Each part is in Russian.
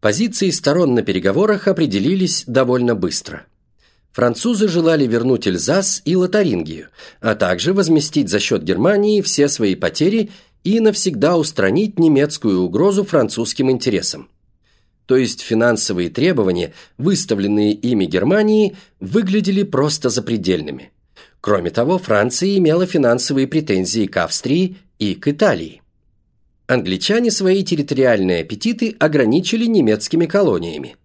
Позиции сторон на переговорах определились довольно быстро. Французы желали вернуть Эльзас и Лотарингию, а также возместить за счет Германии все свои потери и навсегда устранить немецкую угрозу французским интересам. То есть финансовые требования, выставленные ими Германии, выглядели просто запредельными. Кроме того, Франция имела финансовые претензии к Австрии и к Италии. Англичане свои территориальные аппетиты ограничили немецкими колониями.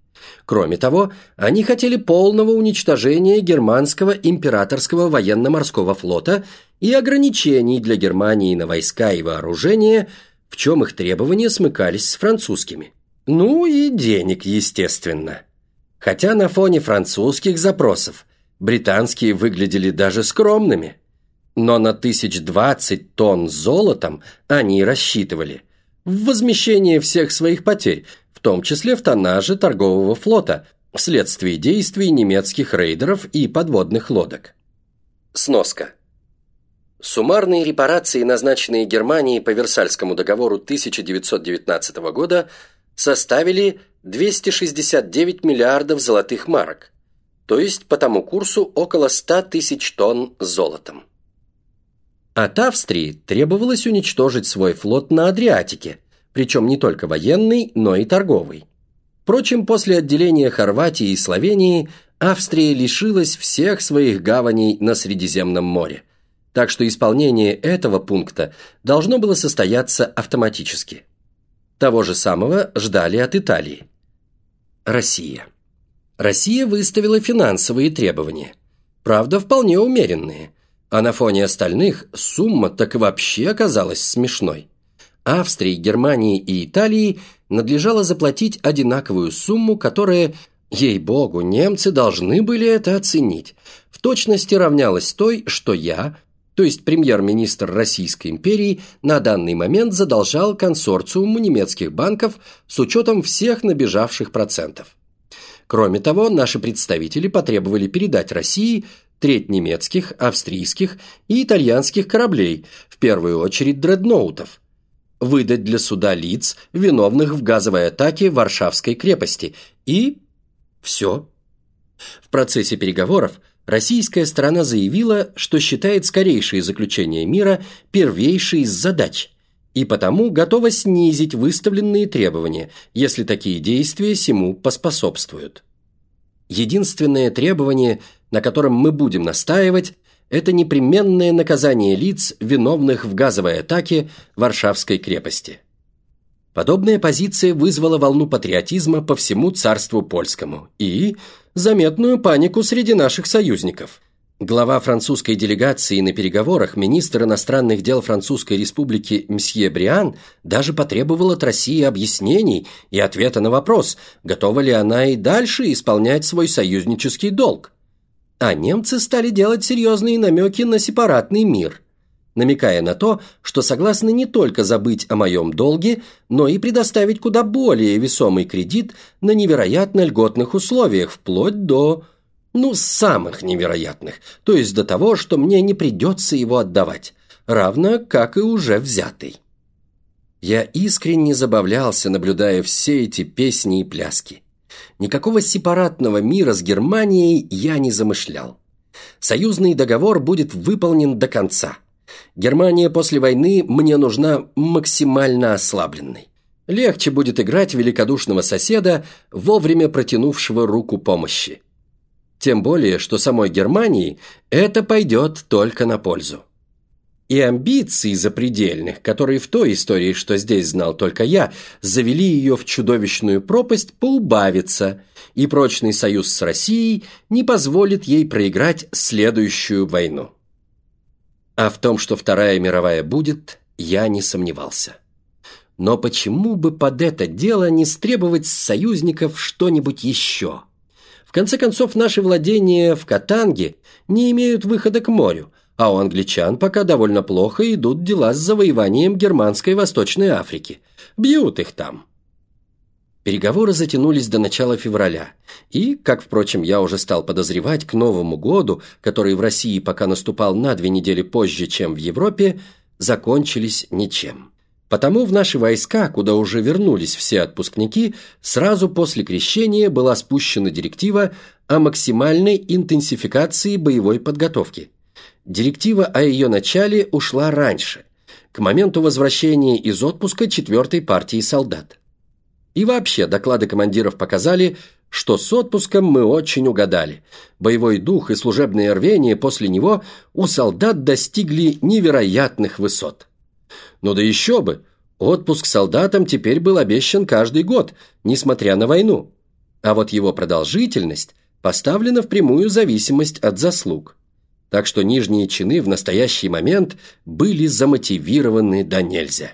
Кроме того, они хотели полного уничтожения германского императорского военно-морского флота и ограничений для Германии на войска и вооружение, в чем их требования смыкались с французскими. Ну и денег, естественно. Хотя на фоне французских запросов британские выглядели даже скромными. Но на тысяч двадцать тонн золотом они рассчитывали. В возмещение всех своих потерь, в том числе в тоннаже торгового флота, вследствие действий немецких рейдеров и подводных лодок. Сноска. Суммарные репарации, назначенные Германией по Версальскому договору 1919 года, составили 269 миллиардов золотых марок, то есть по тому курсу около 100 тысяч тонн золотом. От Австрии требовалось уничтожить свой флот на Адриатике, причем не только военный, но и торговый. Впрочем, после отделения Хорватии и Словении Австрия лишилась всех своих гаваней на Средиземном море, так что исполнение этого пункта должно было состояться автоматически. Того же самого ждали от Италии. Россия. Россия выставила финансовые требования. Правда, вполне умеренные. А на фоне остальных сумма так вообще оказалась смешной. Австрии, Германии и Италии надлежало заплатить одинаковую сумму, которая, ей-богу, немцы должны были это оценить, в точности равнялась той, что я, то есть премьер-министр Российской империи, на данный момент задолжал консорциуму немецких банков с учетом всех набежавших процентов. Кроме того, наши представители потребовали передать России треть немецких, австрийских и итальянских кораблей, в первую очередь дредноутов, выдать для суда лиц, виновных в газовой атаке Варшавской крепости, и все. В процессе переговоров российская сторона заявила, что считает скорейшее заключение мира первейшей из задач и потому готова снизить выставленные требования, если такие действия сему поспособствуют. Единственное требование, на котором мы будем настаивать, это непременное наказание лиц, виновных в газовой атаке Варшавской крепости. Подобная позиция вызвала волну патриотизма по всему царству польскому и заметную панику среди наших союзников. Глава французской делегации на переговорах, министр иностранных дел Французской республики Мсье Бриан, даже потребовал от России объяснений и ответа на вопрос, готова ли она и дальше исполнять свой союзнический долг. А немцы стали делать серьезные намеки на сепаратный мир намекая на то, что согласны не только забыть о моем долге, но и предоставить куда более весомый кредит на невероятно льготных условиях, вплоть до... ну, самых невероятных, то есть до того, что мне не придется его отдавать, равно как и уже взятый. Я искренне забавлялся, наблюдая все эти песни и пляски. Никакого сепаратного мира с Германией я не замышлял. Союзный договор будет выполнен до конца – Германия после войны мне нужна максимально ослабленной. Легче будет играть великодушного соседа, вовремя протянувшего руку помощи. Тем более, что самой Германии это пойдет только на пользу. И амбиции запредельных, которые в той истории, что здесь знал только я, завели ее в чудовищную пропасть, поубавится, и прочный союз с Россией не позволит ей проиграть следующую войну. А в том, что Вторая мировая будет, я не сомневался. Но почему бы под это дело не стребовать с союзников что-нибудь еще? В конце концов, наши владения в Катанге не имеют выхода к морю, а у англичан пока довольно плохо идут дела с завоеванием германской Восточной Африки. Бьют их там. Переговоры затянулись до начала февраля, и, как, впрочем, я уже стал подозревать, к Новому году, который в России пока наступал на две недели позже, чем в Европе, закончились ничем. Потому в наши войска, куда уже вернулись все отпускники, сразу после крещения была спущена директива о максимальной интенсификации боевой подготовки. Директива о ее начале ушла раньше, к моменту возвращения из отпуска четвертой партии солдат. И вообще, доклады командиров показали, что с отпуском мы очень угадали. Боевой дух и служебное рвение после него у солдат достигли невероятных высот. Ну да еще бы! Отпуск солдатам теперь был обещан каждый год, несмотря на войну. А вот его продолжительность поставлена в прямую зависимость от заслуг. Так что нижние чины в настоящий момент были замотивированы до нельзя.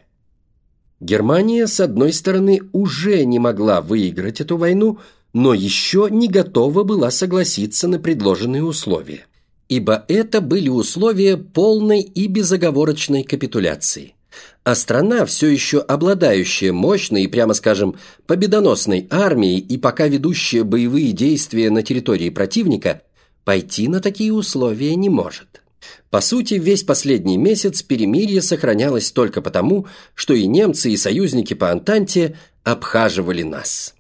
Германия, с одной стороны, уже не могла выиграть эту войну, но еще не готова была согласиться на предложенные условия. Ибо это были условия полной и безоговорочной капитуляции а страна, все еще обладающая мощной и, прямо скажем, победоносной армией и пока ведущая боевые действия на территории противника, пойти на такие условия не может. По сути, весь последний месяц перемирие сохранялось только потому, что и немцы, и союзники по Антанте обхаживали нас.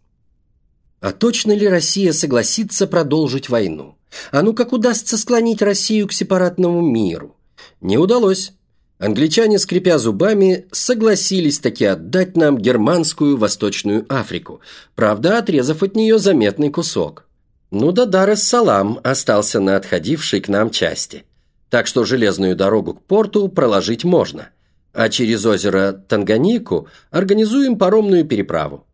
А точно ли Россия согласится продолжить войну? А ну как удастся склонить Россию к сепаратному миру? Не удалось. Англичане, скрипя зубами, согласились таки отдать нам германскую Восточную Африку, правда, отрезав от нее заметный кусок. Ну да Дар-эс-Салам остался на отходившей к нам части, так что железную дорогу к порту проложить можно, а через озеро Танганику организуем паромную переправу.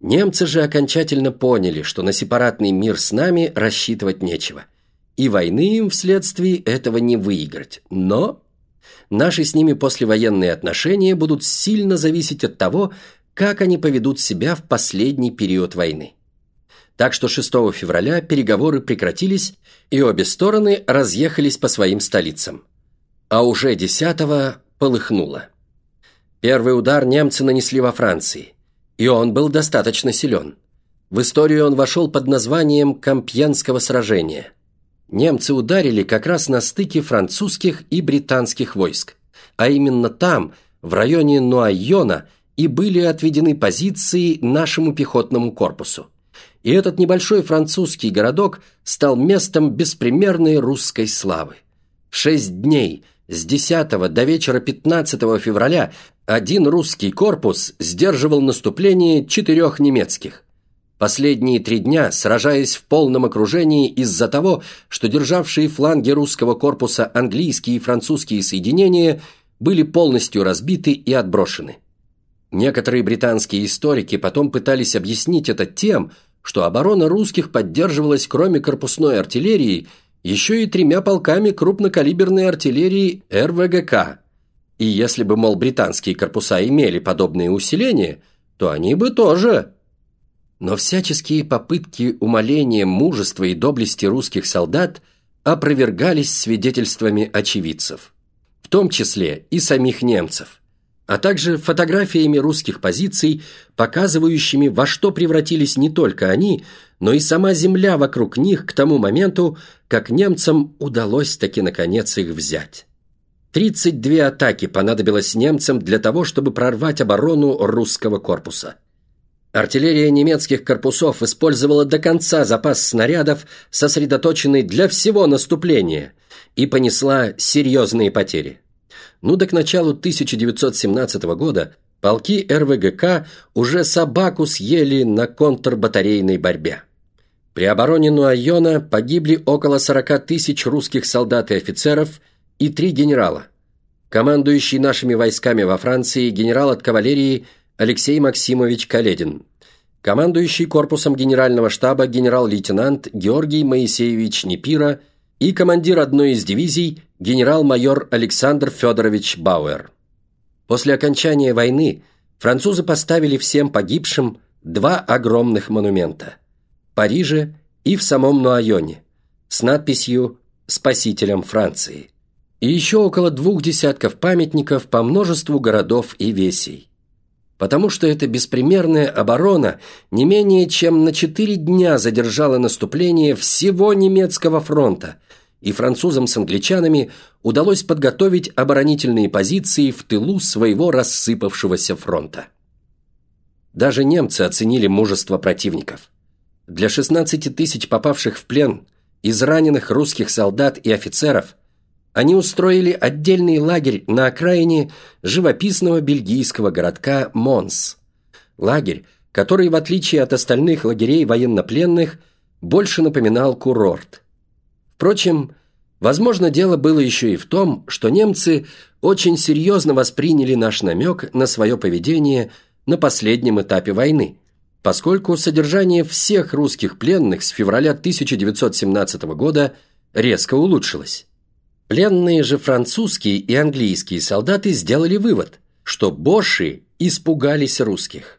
Немцы же окончательно поняли, что на сепаратный мир с нами рассчитывать нечего, и войны им вследствие этого не выиграть, но наши с ними послевоенные отношения будут сильно зависеть от того, как они поведут себя в последний период войны. Так что 6 февраля переговоры прекратились, и обе стороны разъехались по своим столицам. А уже 10 полыхнуло. Первый удар немцы нанесли во Франции, и он был достаточно силен. В историю он вошел под названием Кампьенского сражения – немцы ударили как раз на стыке французских и британских войск. А именно там, в районе Нуайона, и были отведены позиции нашему пехотному корпусу. И этот небольшой французский городок стал местом беспримерной русской славы. Шесть дней, с 10 до вечера 15 февраля, один русский корпус сдерживал наступление четырех немецких. Последние три дня, сражаясь в полном окружении из-за того, что державшие фланги русского корпуса английские и французские соединения были полностью разбиты и отброшены. Некоторые британские историки потом пытались объяснить это тем, что оборона русских поддерживалась кроме корпусной артиллерии еще и тремя полками крупнокалиберной артиллерии РВГК. И если бы, мол, британские корпуса имели подобные усиления, то они бы тоже но всяческие попытки умаления мужества и доблести русских солдат опровергались свидетельствами очевидцев, в том числе и самих немцев, а также фотографиями русских позиций, показывающими, во что превратились не только они, но и сама земля вокруг них к тому моменту, как немцам удалось таки наконец их взять. 32 атаки понадобилось немцам для того, чтобы прорвать оборону русского корпуса – Артиллерия немецких корпусов использовала до конца запас снарядов, сосредоточенный для всего наступления, и понесла серьезные потери. Ну да к началу 1917 года полки РВГК уже собаку съели на контрбатарейной борьбе. При обороне Нуайона погибли около 40 тысяч русских солдат и офицеров и три генерала. Командующий нашими войсками во Франции генерал от кавалерии – Алексей Максимович Каледин, командующий корпусом генерального штаба генерал-лейтенант Георгий Моисеевич Непира и командир одной из дивизий генерал-майор Александр Федорович Бауэр. После окончания войны французы поставили всем погибшим два огромных монумента – в Париже и в самом Нуайоне с надписью «Спасителям Франции» и еще около двух десятков памятников по множеству городов и весей потому что эта беспримерная оборона не менее чем на четыре дня задержала наступление всего немецкого фронта и французам с англичанами удалось подготовить оборонительные позиции в тылу своего рассыпавшегося фронта. Даже немцы оценили мужество противников. Для 16 тысяч попавших в плен из раненых русских солдат и офицеров они устроили отдельный лагерь на окраине живописного бельгийского городка Монс. Лагерь, который, в отличие от остальных лагерей военнопленных, больше напоминал курорт. Впрочем, возможно, дело было еще и в том, что немцы очень серьезно восприняли наш намек на свое поведение на последнем этапе войны, поскольку содержание всех русских пленных с февраля 1917 года резко улучшилось. Пленные же французские и английские солдаты сделали вывод, что боши испугались русских.